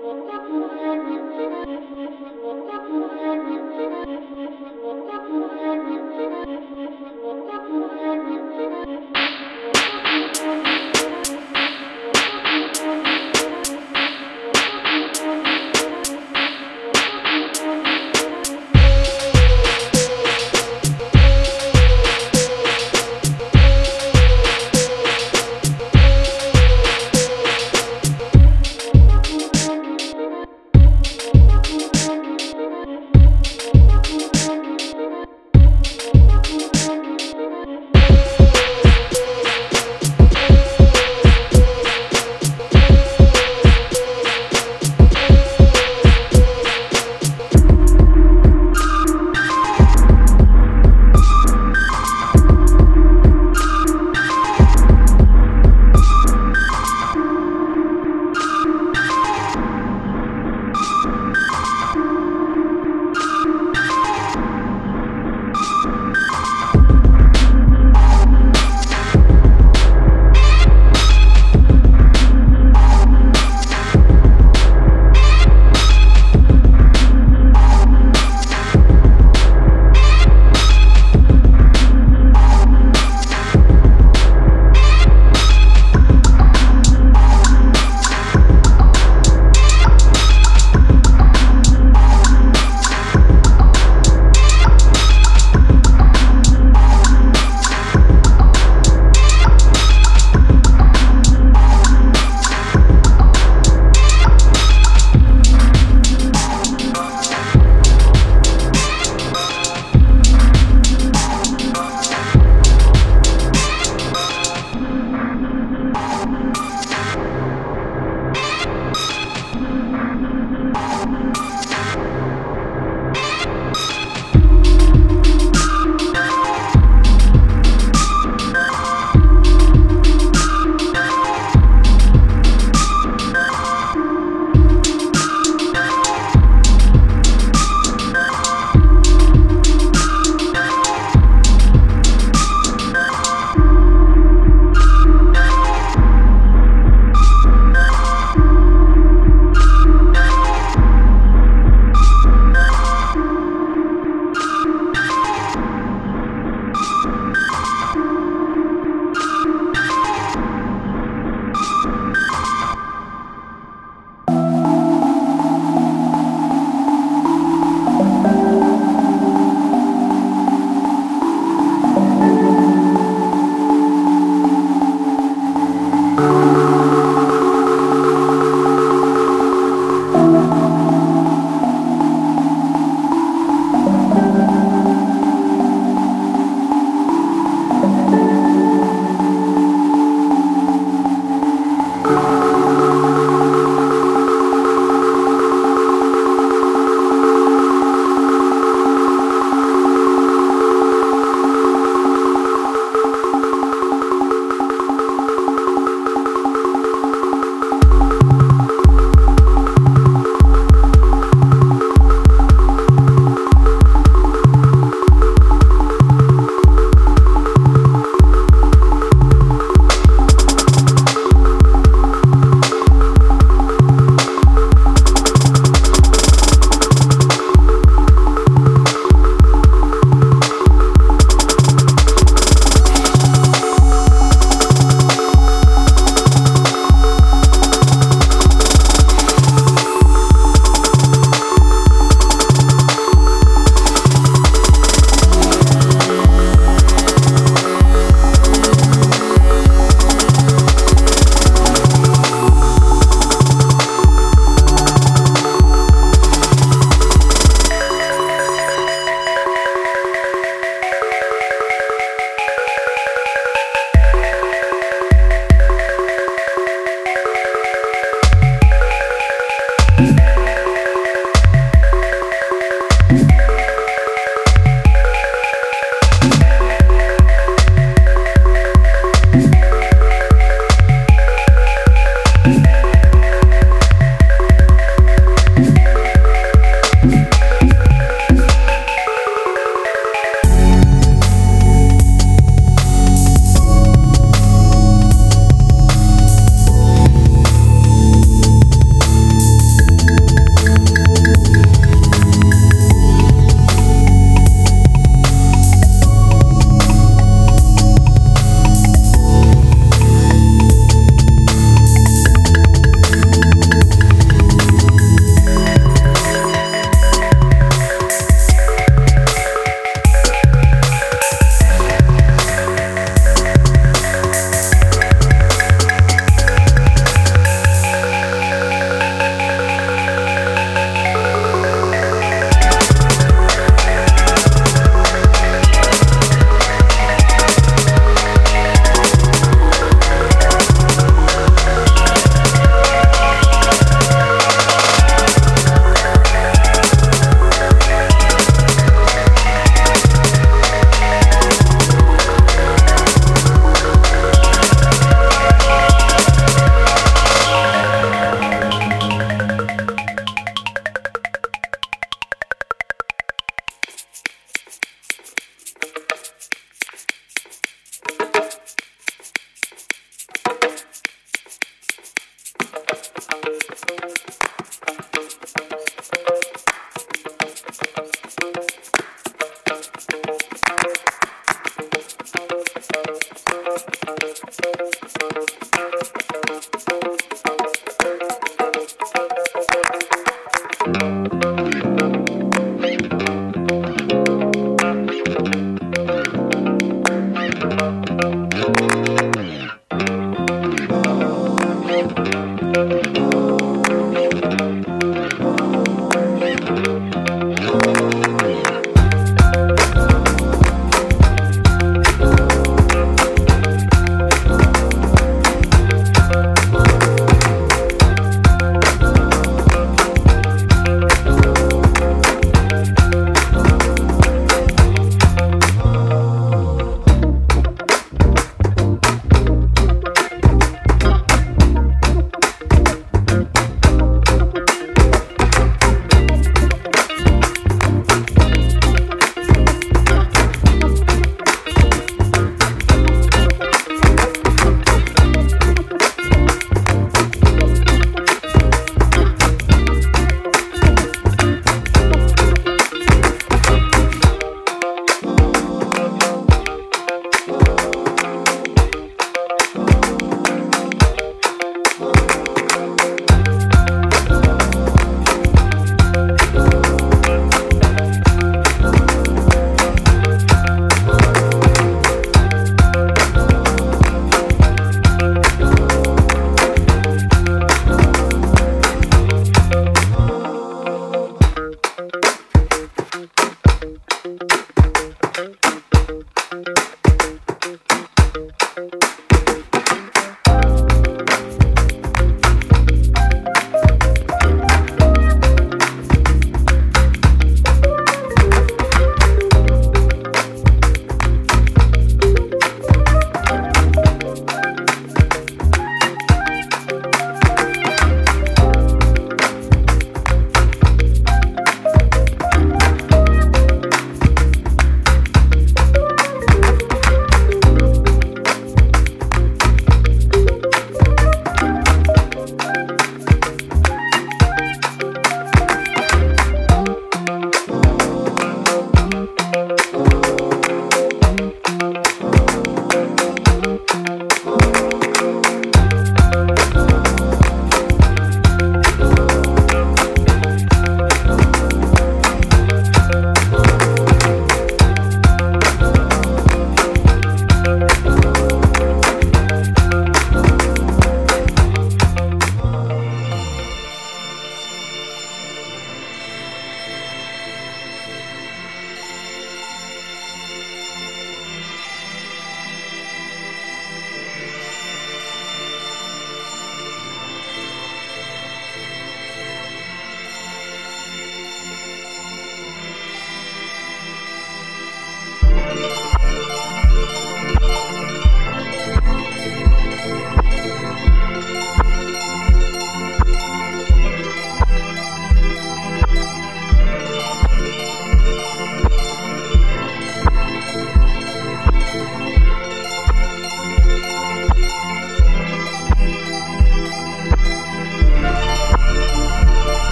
Thank you.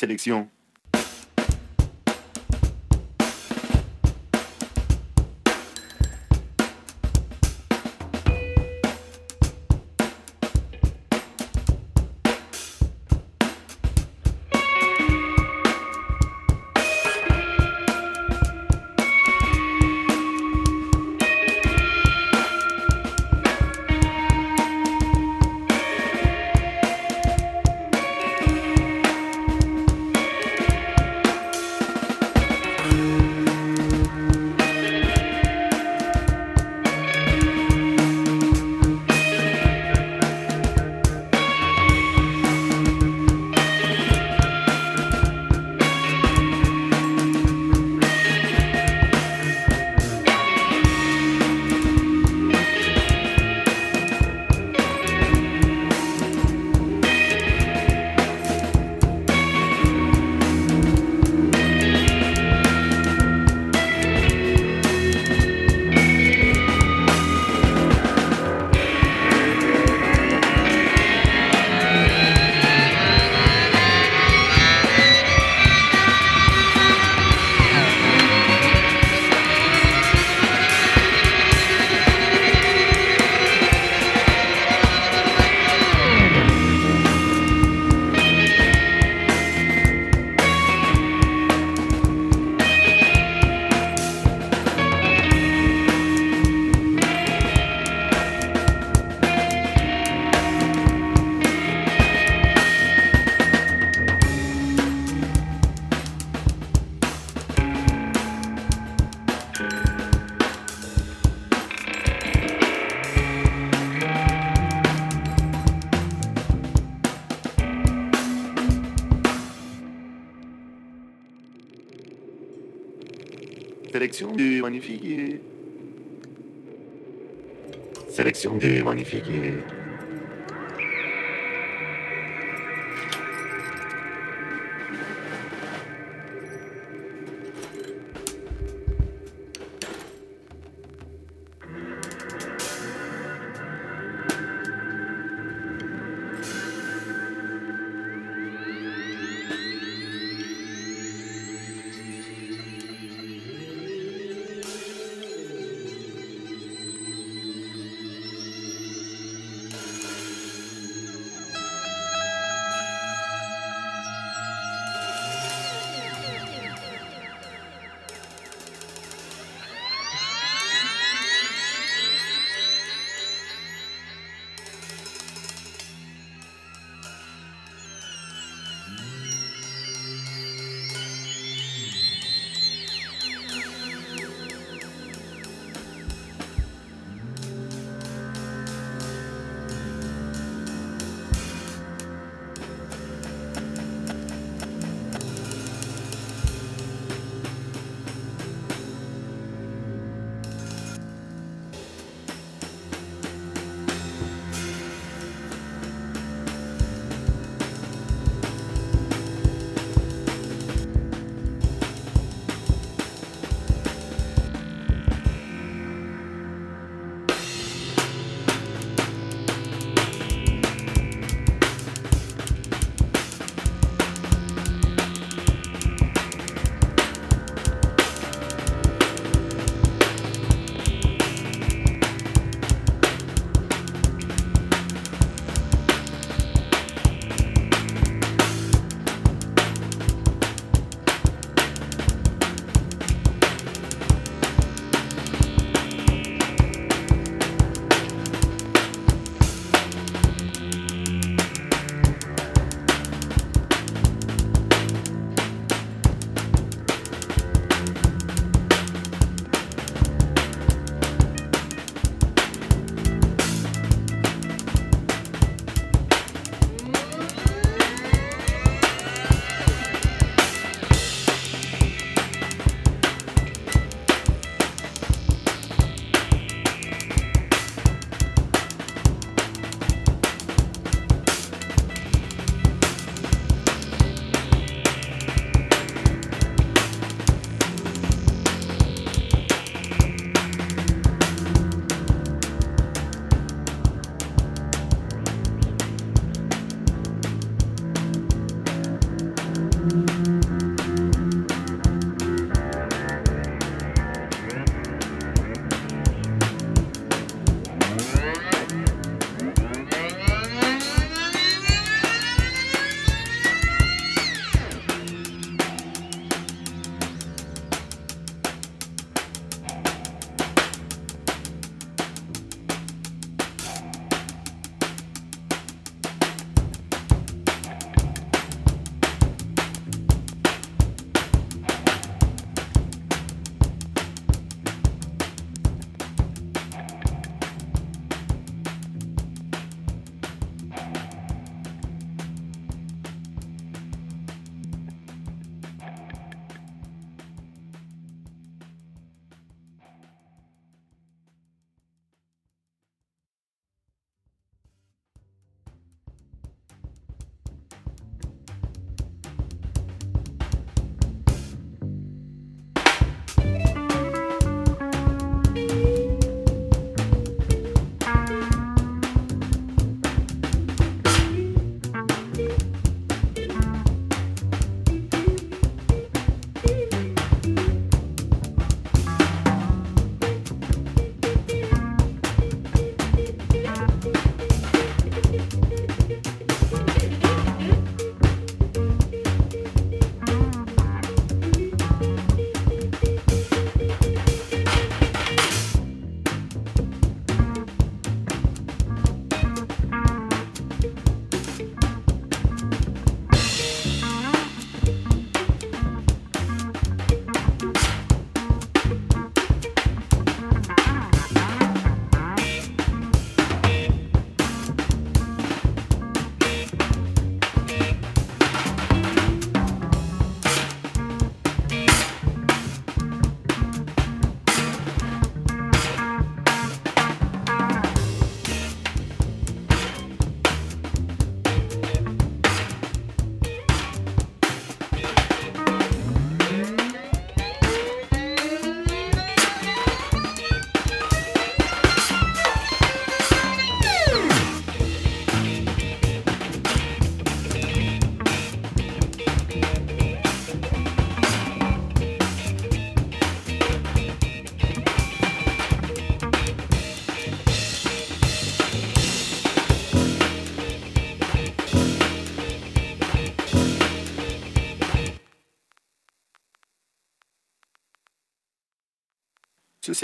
Sélection. l'action est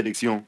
sélection.